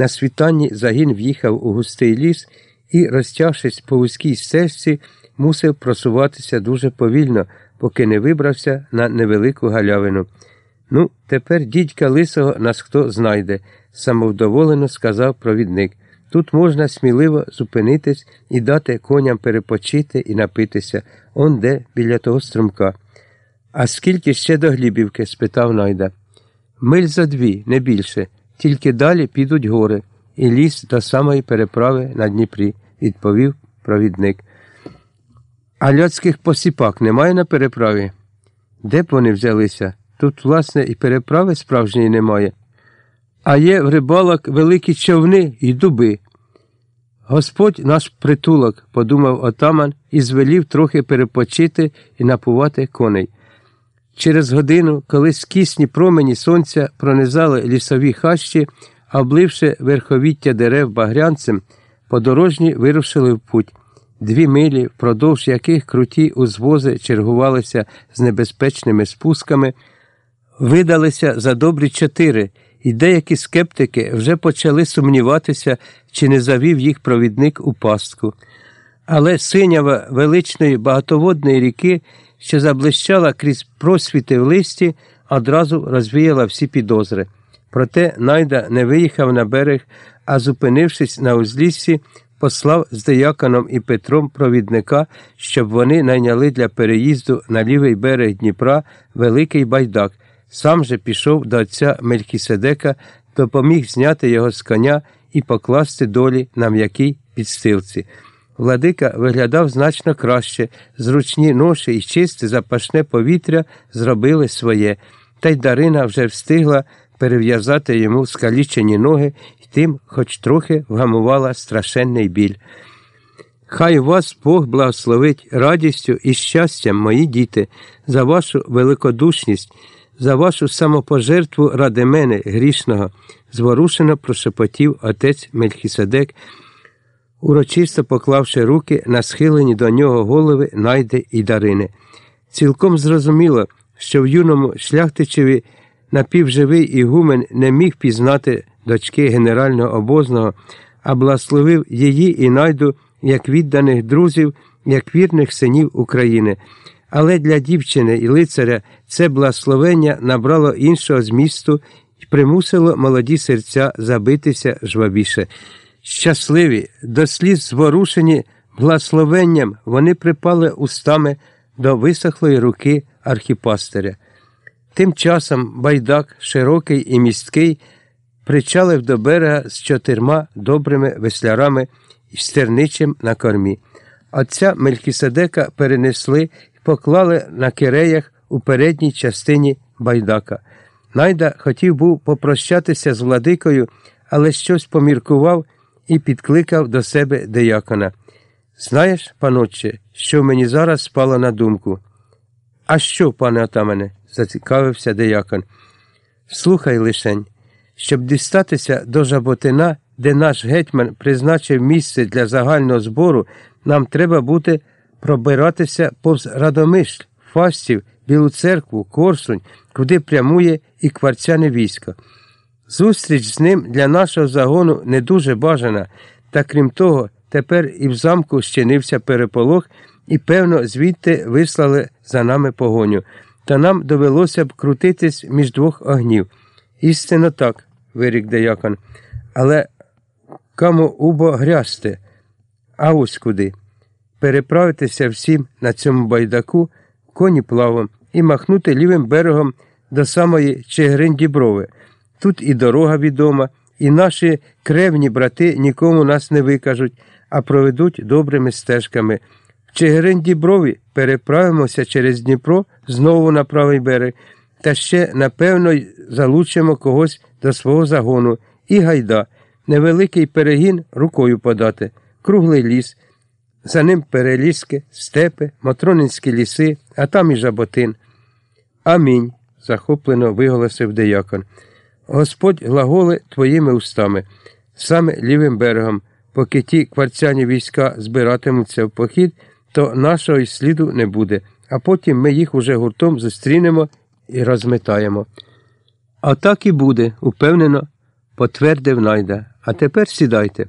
На світанні загін в'їхав у густий ліс і, розтягшись по вузькій стежці, мусив просуватися дуже повільно, поки не вибрався на невелику галявину. Ну, тепер дідька лисого нас хто знайде, самовдоволено сказав провідник. Тут можна сміливо зупинитись і дати коням перепочити і напитися, он де біля того струмка. А скільки ще до Глібівки? спитав найда. Миль за дві, не більше, тільки далі підуть гори, і ліс до самої переправи на Дніпрі, відповів провідник. А людських посіпак немає на переправі? Де б вони взялися? Тут, власне, і переправи справжньої немає. А є в рибалок великі човни і дуби. Господь наш притулок, подумав отаман і звелів трохи перепочити і напувати коней. Через годину, коли скісні промені сонця пронизали лісові хащі, обливши верховіття дерев багрянцем, подорожні вирушили в путь. Дві милі, впродовж яких круті узвози чергувалися з небезпечними спусками, видалися за добрі чотири, і деякі скептики вже почали сумніватися, чи не завів їх провідник у пастку. Але синява величної багатоводної ріки, що заблищала крізь просвіти в листі, одразу розвіяла всі підозри. Проте найда не виїхав на берег, а зупинившись на узліссі, послав з деяконом і Петром провідника, щоб вони найняли для переїзду на лівий берег Дніпра великий байдак. Сам же пішов до отця Мелькіседека, допоміг зняти його з коня і покласти долі на м'якій підстилці. Владика виглядав значно краще, зручні ноші і чисте запашне повітря зробили своє, та й Дарина вже встигла перев'язати йому скалічені ноги і тим, хоч трохи вгамувала страшенний біль. Хай вас Бог благословить радістю і щастям, мої діти, за вашу великодушність, за вашу самопожертву ради мене, грішного, зворушено прошепотів отець Мельхіседек, урочисто поклавши руки на схилені до нього голови найди і Дарини. Цілком зрозуміло, що в юному шляхтичеві напівживий ігумен не міг пізнати дочки генерального обозного, а благословив її і найду як відданих друзів, як вірних синів України. Але для дівчини і лицаря це благословення набрало іншого змісту і примусило молоді серця забитися жвавіше. Щасливі, до сліз зворушені благословенням, вони припали устами до висохлої руки архіпастиря. Тим часом байдак, широкий і місткий, причалив до берега з чотирма добрими веслярами і стерничим на кормі. Отця Мелькіседека перенесли і поклали на киреях у передній частині байдака. Найда хотів був попрощатися з владикою, але щось поміркував і підкликав до себе деякона. Знаєш, панотче, що мені зараз спало на думку? А що, пане отамане? зацікавився деякон. Слухай лишень, щоб дістатися до Жаботина, де наш гетьман призначив місце для загального збору, нам треба буде пробиратися повз Радомишль, Фастів, Білу церкву, Корсунь, куди прямує і кварцяне військо. Зустріч з ним для нашого загону не дуже бажана, та крім того, тепер і в замку щинився переполох, і, певно, звідти вислали за нами погоню. Та нам довелося б крутитись між двох огнів. Істинно так, вирік деякон. Але кому убо грязти? А ось куди? Переправитися всім на цьому байдаку коні плавом і махнути лівим берегом до самої Чигирин Діброви. Тут і дорога відома, і наші кревні брати нікому нас не викажуть, а проведуть добрими стежками. В Чигирин Діброві переправимося через Дніпро знову на правий берег, та ще, напевно, залучимо когось до свого загону і гайда, невеликий перегін рукою подати, круглий ліс. За ним переліски, степи, матронинські ліси, а там і жаботин. Амінь. захоплено виголосив деякон. Господь глаголи твоїми устами, саме лівим берегом, поки ті кварцяні війська збиратимуться в похід, то нашого й сліду не буде, а потім ми їх уже гуртом зустрінемо і розметаємо. А так і буде, упевнено потвердив найда. А тепер сідайте.